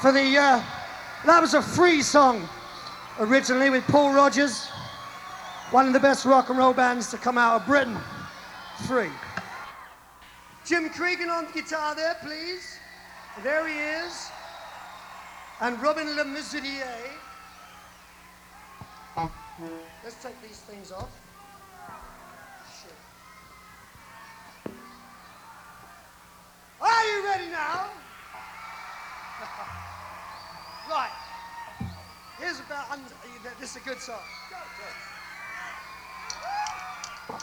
for the, uh, that was a free song originally with Paul Rodgers, one of the best rock and roll bands to come out of Britain. Free. Jim Cregan on the guitar there, please. There he is. And Robin Le Mesurier. Let's take these things off. This is a good song. Go, go.